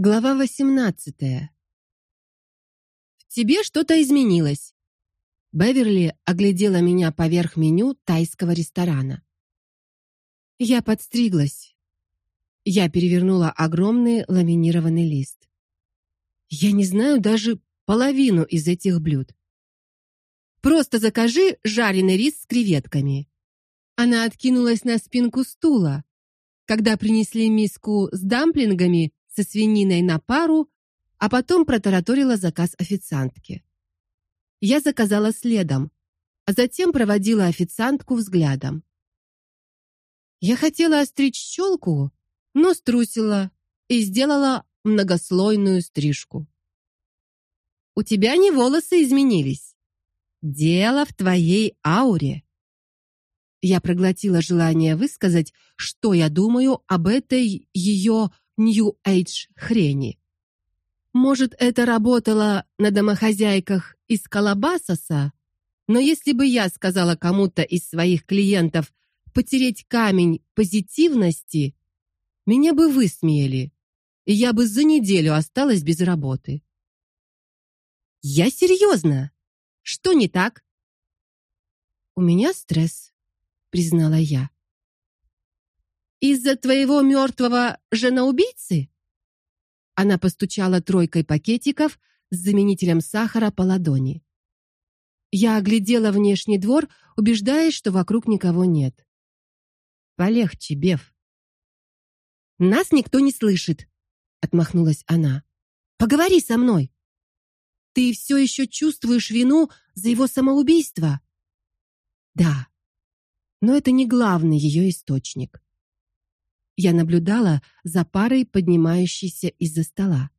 Глава 18. В тебе что-то изменилось. Беверли оглядела меня поверх меню тайского ресторана. Я подстриглась. Я перевернула огромный ламинированный лист. Я не знаю даже половину из этих блюд. Просто закажи жареный рис с креветками. Она откинулась на спинку стула. Когда принесли миску с дамплингами, со свининой на пару, а потом протараторила заказ официантке. Я заказала следом, а затем проводила официантку взглядом. Я хотела остричь челку, но струсила и сделала многослойную стрижку. У тебя не волосы изменились. Дело в твоей ауре. Я проглотила желание высказать, что я думаю об этой ее Age хрени. Может, это работало на домохозяйках из Калабасаса, но если бы я сказала кому-то из своих клиентов потереть камень позитивности, меня бы высмеяли, и я бы за неделю осталась без работы. Я серьезно. Что не так? У меня стресс, признала я. Из-за твоего мертвого женоубийцы? Она постучала тройкой пакетиков с заменителем сахара по ладони. Я оглядела внешний двор, убеждаясь, что вокруг никого нет. Полегче, Бев. Нас никто не слышит, отмахнулась она. Поговори со мной. Ты все еще чувствуешь вину за его самоубийство? Да. Но это не главный ее источник. Я наблюдала за парой, поднимающейся из-за стола.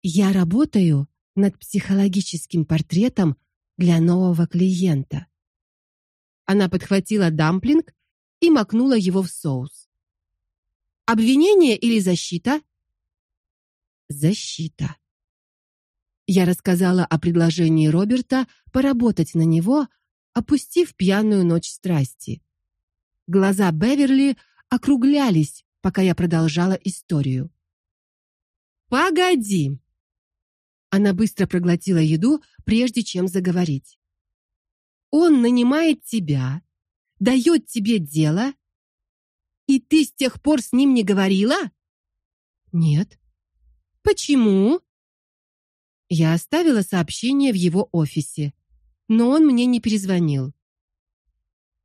Я работаю над психологическим портретом для нового клиента. Она подхватила дамплинг и макнула его в соус. Обвинение или защита? Защита. Я рассказала о предложении Роберта поработать на него, опустив пьяную ночь страсти. Глаза Беверли округлялись, пока я продолжала историю. Погоди. Она быстро проглотила еду, прежде чем заговорить. Он нанимает тебя, дает тебе дело, и ты с тех пор с ним не говорила? Нет. Почему? Я оставила сообщение в его офисе, но он мне не перезвонил.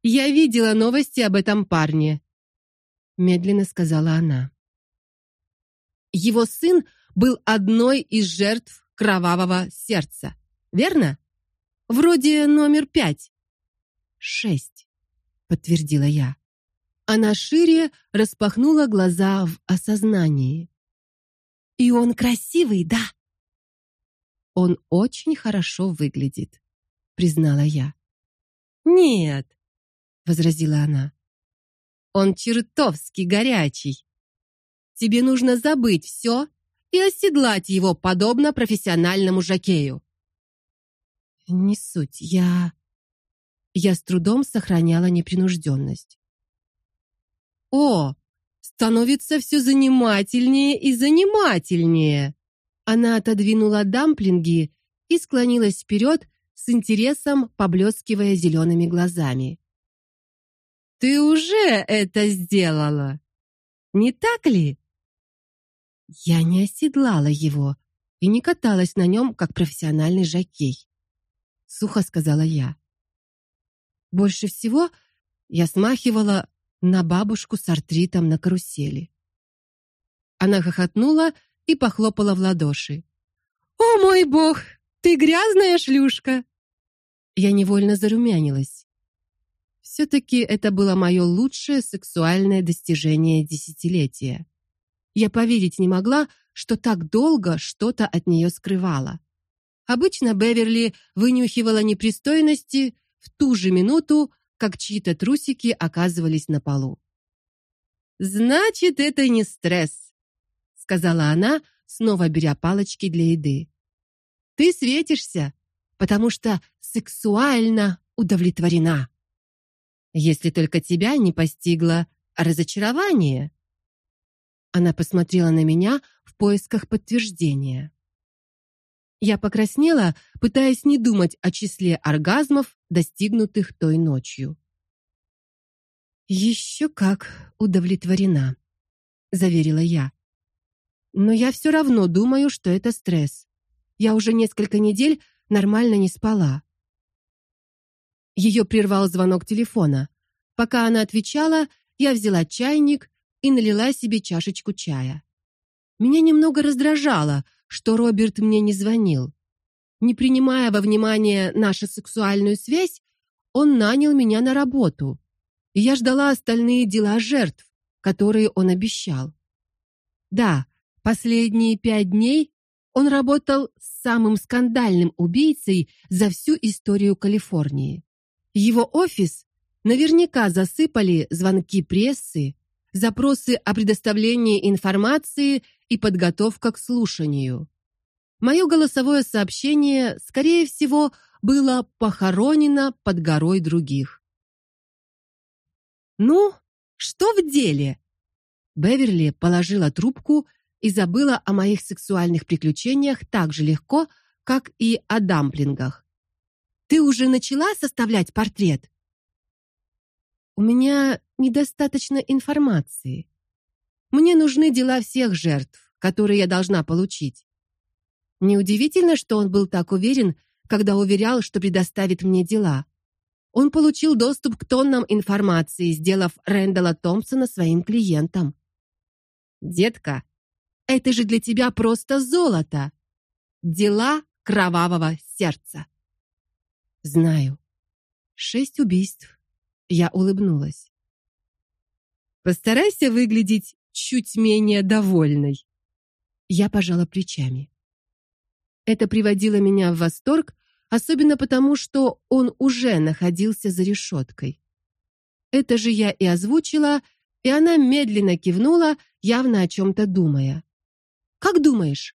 Я видела новости об этом парне медленно сказала она. Его сын был одной из жертв кровавого сердца. Верно? Вроде номер пять. Шесть, подтвердила я. Она шире распахнула глаза в осознании. И он красивый, да? Он очень хорошо выглядит, признала я. Нет, возразила она. Он чертовски горячий. Тебе нужно забыть все и оседлать его подобно профессиональному жокею. Не суть, я я с трудом сохраняла непринужденность. О, становится все занимательнее и занимательнее. Она отодвинула дамплинги и склонилась вперед, с интересом поблескивая зелеными глазами. Ты уже это сделала. Не так ли? Я не оседлала его и не каталась на нем, как профессиональный жокей, сухо сказала я. Больше всего я смахивала на бабушку с артритом на карусели. Она хохотнула и похлопала в ладоши. О мой бог, ты грязная шлюшка. Я невольно зарумянилась все таки это было мое лучшее сексуальное достижение десятилетия. Я поверить не могла, что так долго что-то от нее скрывала. Обычно Беверли вынюхивала непристойности в ту же минуту, как чьи-то трусики оказывались на полу. Значит, это не стресс, сказала она, снова беря палочки для еды. Ты светишься, потому что сексуально удовлетворена если только тебя не постигло разочарование. Она посмотрела на меня в поисках подтверждения. Я покраснела, пытаясь не думать о числе оргазмов, достигнутых той ночью. «Еще как удовлетворена, заверила я. Но я все равно думаю, что это стресс. Я уже несколько недель нормально не спала. Ее прервал звонок телефона. Пока она отвечала, я взяла чайник и налила себе чашечку чая. Меня немного раздражало, что Роберт мне не звонил. Не принимая во внимание нашу сексуальную связь, он нанял меня на работу. И я ждала остальные дела жертв, которые он обещал. Да, последние пять дней он работал с самым скандальным убийцей за всю историю Калифорнии. Его офис наверняка засыпали звонки прессы, запросы о предоставлении информации и подготовка к слушанию. Мое голосовое сообщение, скорее всего, было похоронено под горой других. Ну, что в деле? Беверли положила трубку и забыла о моих сексуальных приключениях так же легко, как и о дамплингах. Ты уже начала составлять портрет? У меня недостаточно информации. Мне нужны дела всех жертв, которые я должна получить. Неудивительно, что он был так уверен, когда уверял, что предоставит мне дела. Он получил доступ к тоннам информации, сделав Рэндала Томпсона своим клиентом. Детка, это же для тебя просто золото. Дела кровавого сердца. Знаю. Шесть убийств. Я улыбнулась. Постарайся выглядеть чуть менее довольной. Я пожала плечами. Это приводило меня в восторг, особенно потому, что он уже находился за решеткой. Это же я и озвучила, и она медленно кивнула, явно о чем то думая. Как думаешь,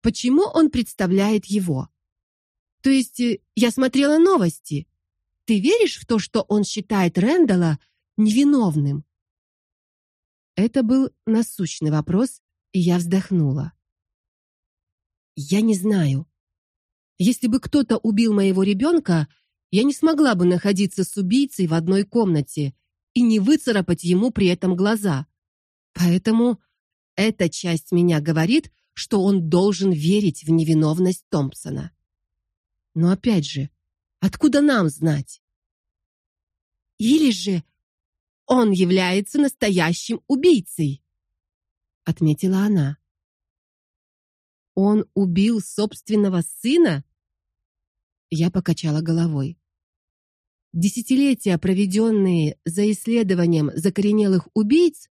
почему он представляет его? То есть э, я смотрела новости. Ты веришь в то, что он считает Рендала невиновным? Это был насущный вопрос, и я вздохнула. Я не знаю. Если бы кто-то убил моего ребенка, я не смогла бы находиться с убийцей в одной комнате и не выцарапать ему при этом глаза. Поэтому эта часть меня говорит, что он должен верить в невиновность Томпсона. Но опять же, откуда нам знать? Или же он является настоящим убийцей, отметила она. Он убил собственного сына? Я покачала головой. Десятилетия, проведенные за исследованием закоренелых убийц,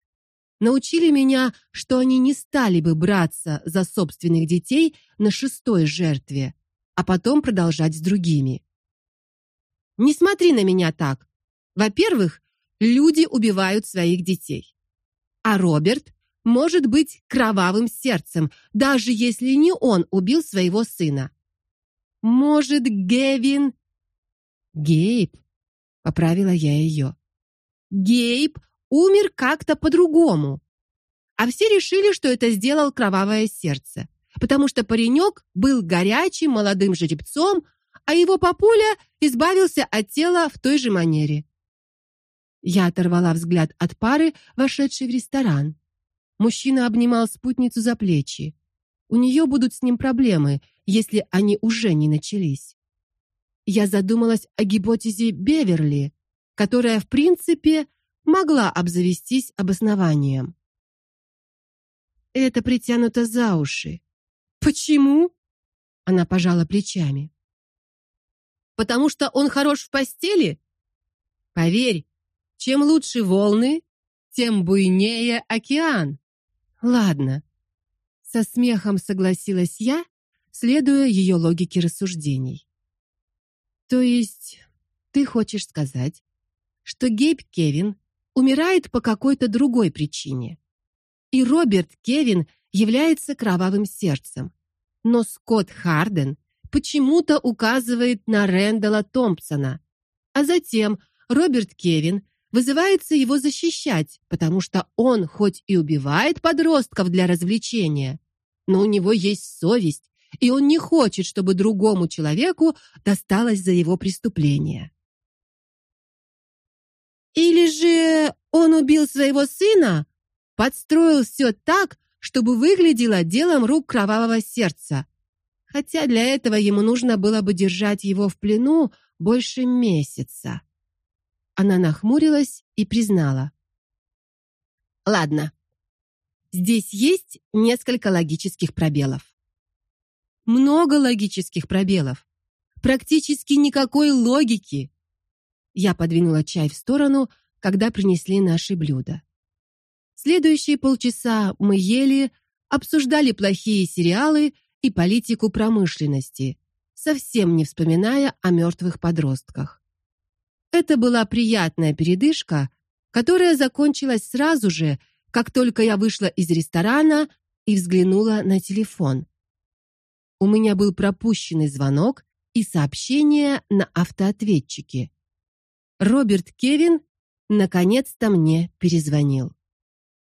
научили меня, что они не стали бы браться за собственных детей на шестой жертве, а потом продолжать с другими. Не смотри на меня так. Во-первых, люди убивают своих детей. А Роберт может быть кровавым сердцем, даже если не он убил своего сына. Может, Гевин Гейб, поправила я ее. Гейб умер как-то по-другому. А все решили, что это сделал кровавое сердце, потому что паренек был горячим молодым жеребцом, а его папуля избавился от тела в той же манере. Я оторвала взгляд от пары, вошедшей в ресторан. Мужчина обнимал спутницу за плечи. У нее будут с ним проблемы, если они уже не начались. Я задумалась о гипотезе Беверли, которая, в принципе, могла обзавестись обоснованием. Это притянуто за уши. Почему? Она пожала плечами. Потому что он хорош в постели? Поверь, чем лучше волны, тем буйнее океан. Ладно. Со смехом согласилась я, следуя ее логике рассуждений. То есть ты хочешь сказать, что Гейб Кевин умирает по какой-то другой причине. И Роберт Кевин является кровавым сердцем. Но Скотт Харден почему-то указывает на Рэндала Томпсона. А затем Роберт Кевин вызывается его защищать, потому что он хоть и убивает подростков для развлечения, но у него есть совесть, и он не хочет, чтобы другому человеку досталось за его преступление. Или же он убил своего сына, подстроил все так, чтобы выглядело делом рук кровавого сердца. Хотя для этого ему нужно было бы держать его в плену больше месяца. Она нахмурилась и признала: Ладно. Здесь есть несколько логических пробелов. Много логических пробелов. Практически никакой логики. Я подвинула чай в сторону, когда принесли наши блюда. Следующие полчаса мы ели, обсуждали плохие сериалы и политику промышленности, совсем не вспоминая о мертвых подростках. Это была приятная передышка, которая закончилась сразу же, как только я вышла из ресторана и взглянула на телефон. У меня был пропущенный звонок и сообщение на автоответчике. Роберт Кевин наконец-то мне перезвонил.